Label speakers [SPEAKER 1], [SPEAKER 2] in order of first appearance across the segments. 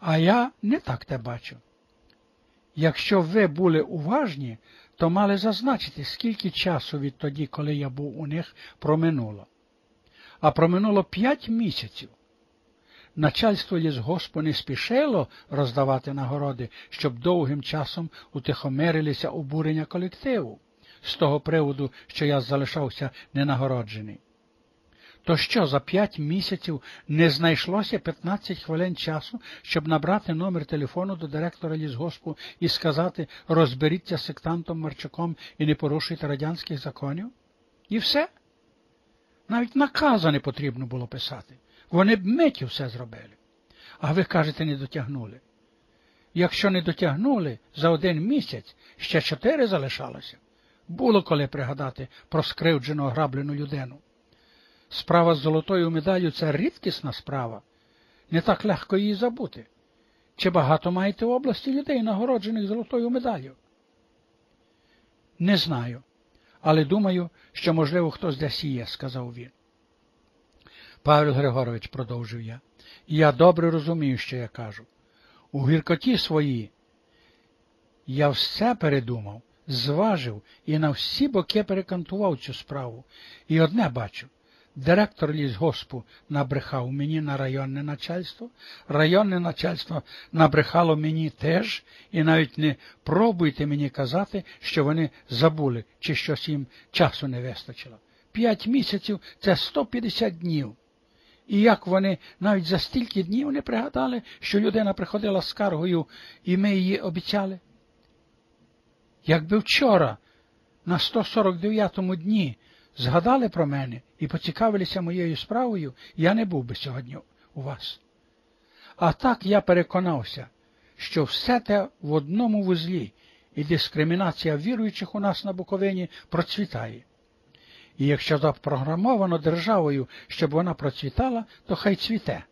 [SPEAKER 1] А я не так те бачу. Якщо ви були уважні, то мали зазначити, скільки часу відтоді, коли я був у них, проминуло. А проминуло п'ять місяців. Начальство лісгоспу не спішило роздавати нагороди, щоб довгим часом утихомирилися обурення колективу з того приводу, що я залишався ненагороджений. То що за п'ять місяців не знайшлося 15 хвилин часу, щоб набрати номер телефону до директора лісгоспу і сказати розберіться з сектантом Марчуком і не порушуйте радянських законів? І все. Навіть наказа не потрібно було писати. Вони б миті все зробили. А ви кажете, не дотягнули. Якщо не дотягнули за один місяць, ще чотири залишалося. Було коли пригадати про скривджену ограблену людину. Справа з золотою медаллю це рідкісна справа. Не так легко її забути. Чи багато маєте в області людей, нагороджених золотою медаллю? Не знаю, але думаю, що, можливо, хтось десь є, сказав він. Павел Григорович, продовжив я, я добре розумію, що я кажу. У гіркоті своїй я все передумав, зважив і на всі боки перекантував цю справу. І одне бачу. Директор лісгоспу набрехав мені на районне начальство, районне начальство набрехало мені теж, і навіть не пробуйте мені казати, що вони забули, чи щось їм часу не вистачило. П'ять місяців це 150 днів. І як вони навіть за стільки днів не пригадали, що людина приходила з скаргою, і ми її обіцяли? Якби вчора, на 149-му дні, згадали про мене і поцікавилися моєю справою, я не був би сьогодні у вас. А так я переконався, що все те в одному вузлі, і дискримінація віруючих у нас на Буковині процвітає. І якщо запрограмовано державою, щоб вона процвітала, то хай цвіте.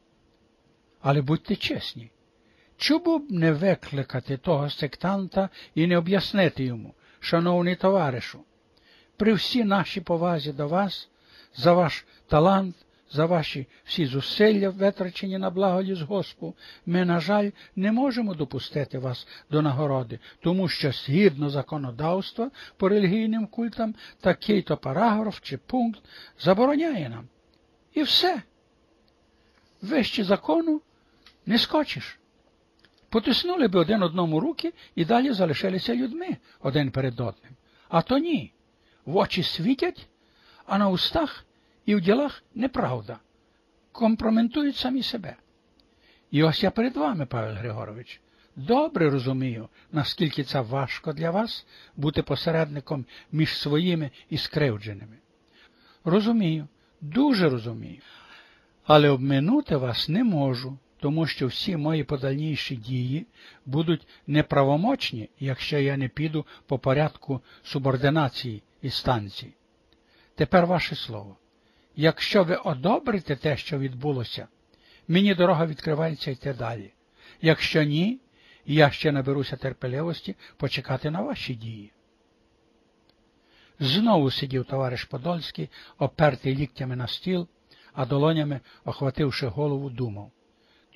[SPEAKER 1] Але будьте чесні, чому б не викликати того сектанта і не об'яснити йому, шановний товаришу, при всій нашій повазі до вас, за ваш талант, за ваші всі зусилля, витрачені на благо лісгоспу, ми, на жаль, не можемо допустити вас до нагороди, тому що згідно законодавства по релігійним культам такий-то параграф чи пункт забороняє нам. І все. Вище закону не скочиш. Потиснули би один одному руки і далі залишилися людьми один перед одним. А то ні. В очі світять, а на устах і в ділах неправда, компроментують самі себе. І ось я перед вами, Павел Григорович, добре розумію, наскільки це важко для вас бути посередником між своїми і скривдженими. Розумію, дуже розумію, але обминути вас не можу, тому що всі мої подальніші дії будуть неправомочні, якщо я не піду по порядку субординації і станції. Тепер ваше слово. Якщо ви одобрите те, що відбулося, мені дорога відкривається йти далі. Якщо ні, я ще наберуся терпеливості почекати на ваші дії. Знову сидів товариш Подольський, опертий ліктями на стіл, а долонями, охвативши голову, думав.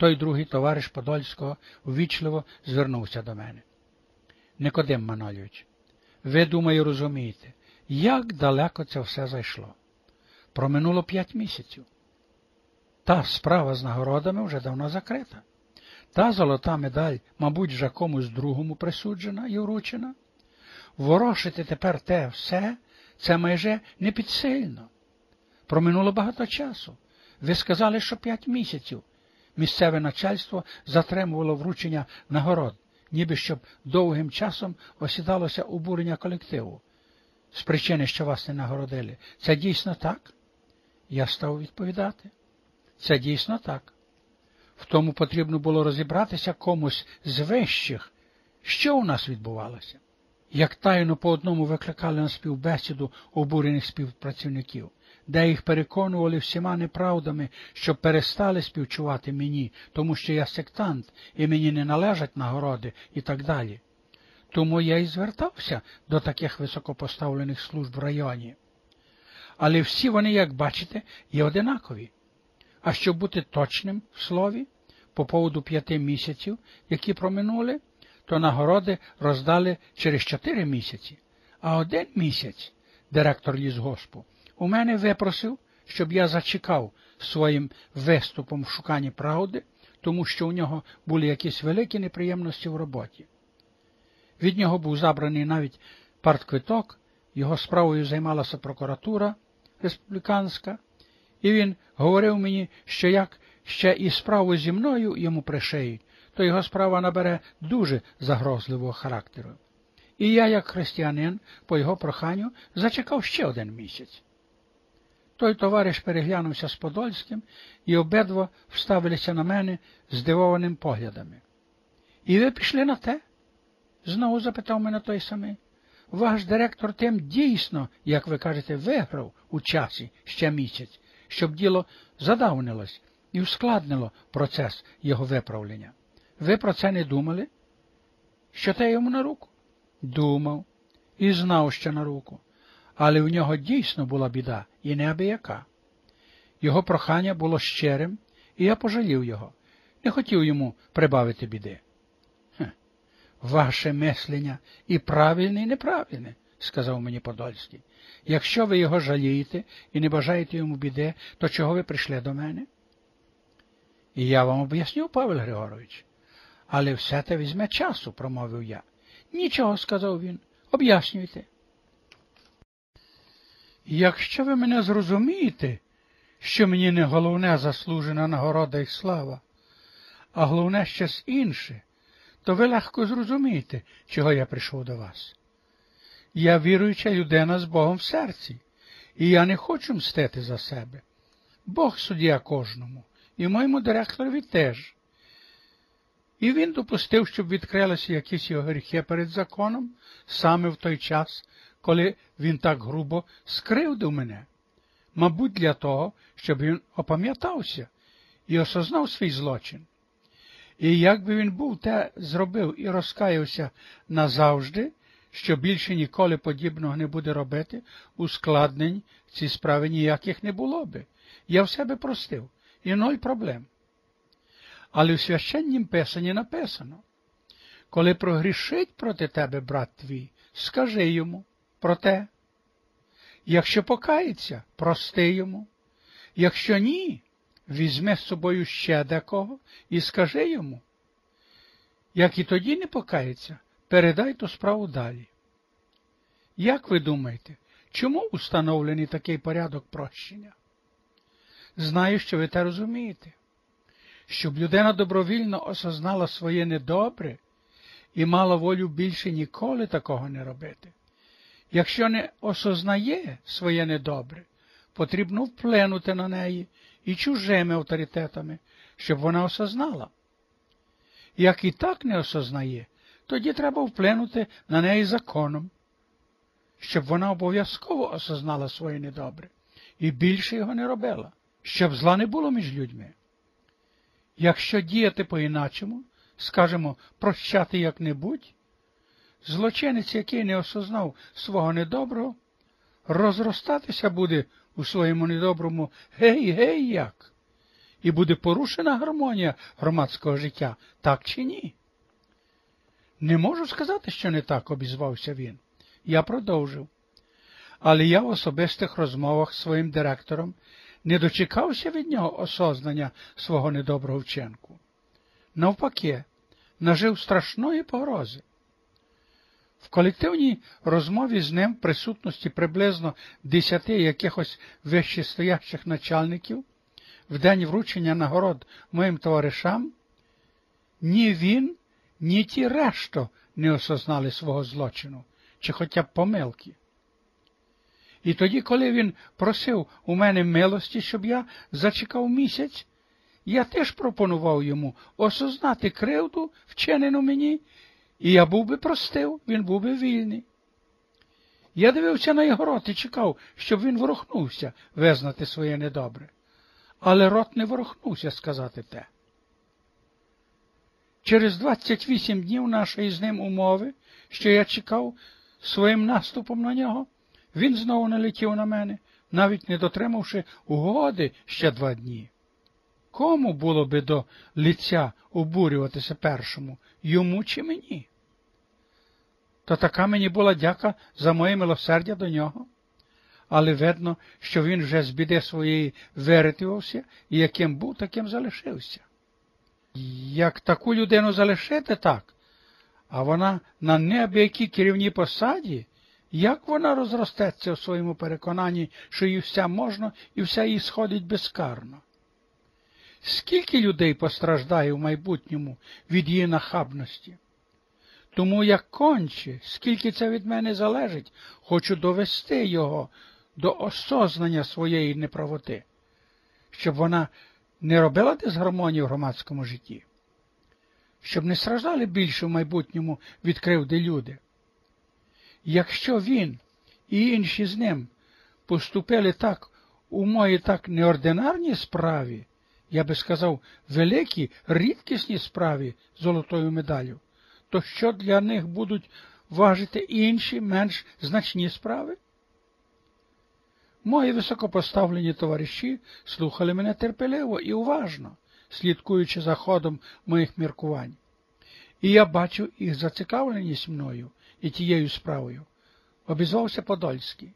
[SPEAKER 1] Той другий товариш Подольського ввічливо звернувся до мене. Никодим Манолійович, ви, думаю, розумієте, як далеко це все зайшло. Проминуло п'ять місяців. Та справа з нагородами вже давно закрита. Та золота медаль, мабуть, вже комусь другому присуджена і вручена. Ворошити тепер те все, це майже не підсильно. Проминуло багато часу. Ви сказали, що п'ять місяців. Місцеве начальство затримувало вручення нагород, ніби щоб довгим часом осідалося обурення колективу. З причини, що вас не нагородили. Це дійсно так? Я став відповідати. Це дійсно так. В тому потрібно було розібратися комусь з вищих, що у нас відбувалося. Як тайно по одному викликали на співбесіду обурених співпрацівників, де їх переконували всіма неправдами, щоб перестали співчувати мені, тому що я сектант і мені не належать нагороди і так далі. Тому я і звертався до таких високопоставлених служб в районі але всі вони, як бачите, є одинакові. А щоб бути точним в слові, по поводу п'яти місяців, які проминули, то нагороди роздали через чотири місяці, а один місяць директор лісгоспу у мене випросив, щоб я зачекав своїм виступом в шуканні правди, тому що у нього були якісь великі неприємності в роботі. Від нього був забраний навіть партквиток, його справою займалася прокуратура республіканська, і він говорив мені, що як ще і справу зі мною йому пришиють, то його справа набере дуже загрозливого характеру. І я, як християнин, по його проханню, зачекав ще один місяць. Той товариш переглянувся з Подольським, і обидва вставилися на мене здивованим поглядами. І ви пішли на те? знову запитав мене той самий. Ваш директор тим дійсно, як ви кажете, виграв у часі ще місяць, щоб діло задавнилось і ускладнило процес його виправлення. Ви про це не думали? Що те йому на руку? Думав і знав, що на руку. Але в нього дійсно була біда і неабияка. Його прохання було щирим, і я пожалів його, не хотів йому прибавити біди. Хе, ваше мислення і правильне, і неправильне, сказав мені Подольський. Якщо ви його жалієте і не бажаєте йому біди, то чого ви прийшли до мене? І я вам об'ясню, Павел Григорович. Але все те візьме часу, промовив я. Нічого, сказав він, об'яснюйте. Якщо ви мене зрозумієте, що мені не головне заслужена нагорода і слава, а головне щось інше, то ви легко зрозумієте, чого я прийшов до вас. Я віруюча людина з Богом в серці, і я не хочу мстити за себе. Бог суддя кожному, і моєму директорові теж. І він допустив, щоб відкрилися якісь його гріхи перед законом саме в той час, коли він так грубо скривдив мене, мабуть, для того, щоб він опам'ятався і осознав свій злочин. І як би він був те зробив і розкаявся назавжди, що більше ніколи подібного не буде робити, ускладнень ці справи ніяких не було би. Я в себе простив, і ноль проблем. Але в священнім писанні написано коли прогрішить проти тебе брат твій, скажи йому про те. Якщо покається, прости йому. Якщо ні, візьми з собою ще декого і скажи йому. Як і тоді не покається, передай ту справу далі. Як ви думаєте, чому установлений такий порядок прощення? Знаю, що ви те розумієте. Щоб людина добровільно осознала своє недобре і мала волю більше ніколи такого не робити. Якщо не осознає своє недобре, потрібно вплинути на неї і чужими авторитетами, щоб вона осознала. Як і так не осознає, тоді треба вплинути на неї законом, щоб вона обов'язково осознала своє недобре і більше його не робила, щоб зла не було між людьми. Якщо діяти по-іначому, скажемо, прощати як-небудь, злочинець, який не осознав свого недоброго, розростатися буде у своєму недоброму гей, гей як, і буде порушена гармонія громадського життя, так чи ні? Не можу сказати, що не так, обізвався він. Я продовжив. Але я в особистих розмовах з своїм директором не дочекався від нього осознання свого недоброго вчинку. Навпаки, нажив страшної погрози. В колективній розмові з ним в присутності приблизно десяти якихось вищестоящих начальників в день вручення нагород моїм товаришам, ні він, ні ті решто не осознали свого злочину, чи хоча б помилки. І тоді, коли він просив у мене милості, щоб я зачекав місяць, я теж пропонував йому осознати кривду, вчинену мені, і я був би простив, він був би вільний. Я дивився на його рот і чекав, щоб він ворухнувся визнати своє недобре. Але рот не ворухнувся сказати те. Через 28 днів нашої з ним умови, що я чекав своїм наступом на нього, він знову налетів на мене, навіть не дотримавши угоди ще два дні. Кому було би до лиця обурюватися першому, йому чи мені? То така мені була дяка за моє милосердя до нього. Але видно, що він вже з біди своєї вирятувався і яким був, таким залишився. Як таку людину залишити так, а вона на неабиякій керівній посаді, як вона розростеться в своєму переконанні, що їй все можна і все їй сходить безкарно? Скільки людей постраждає в майбутньому від її нахабності? Тому як конче, скільки це від мене залежить, хочу довести його до осознання своєї неправоти, щоб вона не робила дисгармонії в громадському житті, щоб не страждали більше в майбутньому від кривди люди. Якщо він і інші з ним поступили так у моїй так неординарній справі, я би сказав, великій, рідкісній справі золотою медаллю, то що для них будуть важити інші менш значні справи? Мої високопоставлені товариші слухали мене терпеливо і уважно, слідкуючи за ходом моїх міркувань. І я бачив їх зацікавленість мною і тією справою. Обізвався Подольський.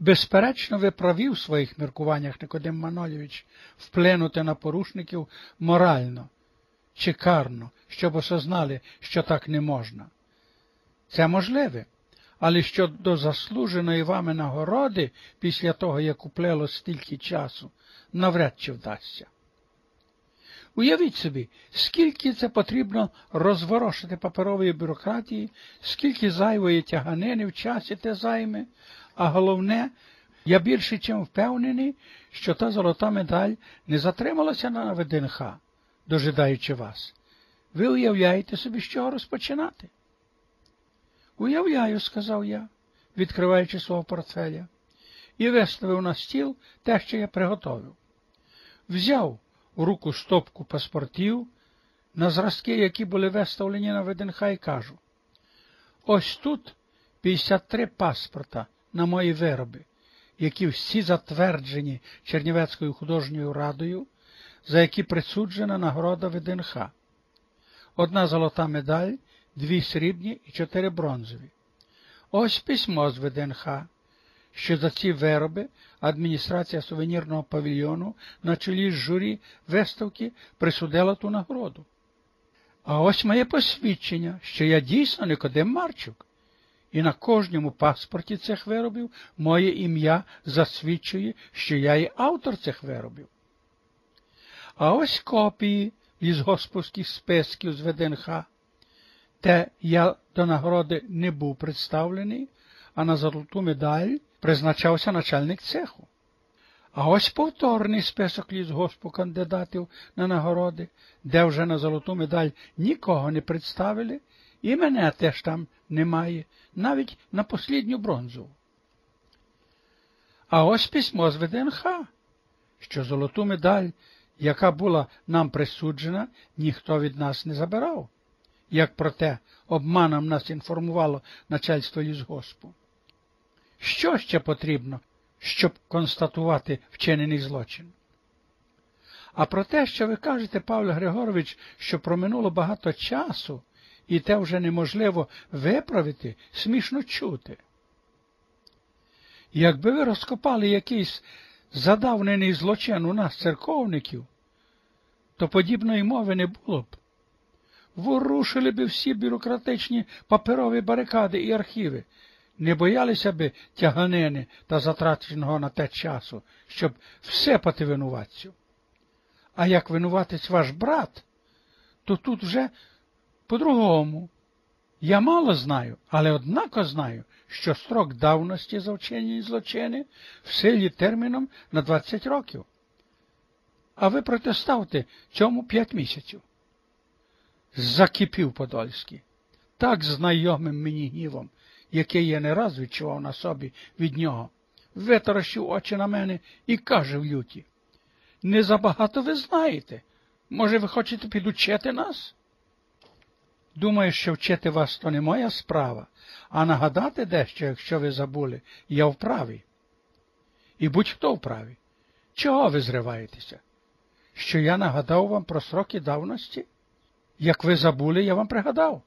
[SPEAKER 1] Безперечно, ви праві своїх міркуваннях, Никодим Манолєвич, вплинути на порушників морально чи карно, щоб осознали, що так не можна. Це можливе, але щодо заслуженої вами нагороди після того, як уплело стільки часу, навряд чи вдасться. Уявіть собі, скільки це потрібно розворошити паперової бюрократії, скільки зайвої тяганини в часі те займе, а головне, я більше чим впевнений, що та золота медаль не затрималася на ВДНХ, дожидаючи вас. Ви уявляєте собі, з чого розпочинати? Уявляю, сказав я, відкриваючи свого портфеля, і виставив на стіл те, що я приготовив. Взяв у руку стопку паспортів на зразки, які були виставлені на ВДНХ, і кажу. Ось тут 53 паспорта на мої вироби, які всі затверджені Чернівецькою художньою радою, за які присуджена нагорода ВДНХ. Одна золота медаль дві срібні і чотири бронзові. Ось письмо з ВДНХ, що за ці вироби адміністрація сувенірного павільйону на чолі з журі виставки присудила ту нагороду. А ось моє посвідчення, що я дійсно Никодим Марчук, і на кожному паспорті цих виробів моє ім'я засвідчує, що я є автор цих виробів. А ось копії із господарських списків з ВДНХ, те я до нагороди не був представлений, а на золоту медаль призначався начальник цеху. А ось повторний список лісгоспу кандидатів на нагороди, де вже на золоту медаль нікого не представили, і мене теж там немає, навіть на послідню бронзу. А ось письмо з ВДНХ, що золоту медаль, яка була нам присуджена, ніхто від нас не забирав як про те обманом нас інформувало начальство лісгоспу. Що ще потрібно, щоб констатувати вчинений злочин? А про те, що ви кажете, Павло Григорович, що проминуло багато часу, і те вже неможливо виправити, смішно чути. Якби ви розкопали якийсь задавнений злочин у нас, церковників, то подібної мови не було б ворушили би всі бюрократичні паперові барикади і архіви, не боялися би тяганини та затраченого на те часу, щоб все пати винуватцю. А як винуватець ваш брат, то тут вже по-другому. Я мало знаю, але однако знаю, що строк давності за вчені злочини в силі терміном на 20 років. А ви протиставте цьому 5 місяців закипів Подольський, так знайомим мені гнівом, який я не раз відчував на собі від нього, витаращив очі на мене і каже в люті. Не забагато ви знаєте. Може, ви хочете підучити нас? Думаю, що вчити вас то не моя справа, а нагадати дещо, якщо ви забули, я вправі. І будь-хто вправі. Чого ви зриваєтеся? що я нагадав вам про сроки давності? Як ви забули, я вам пригадав.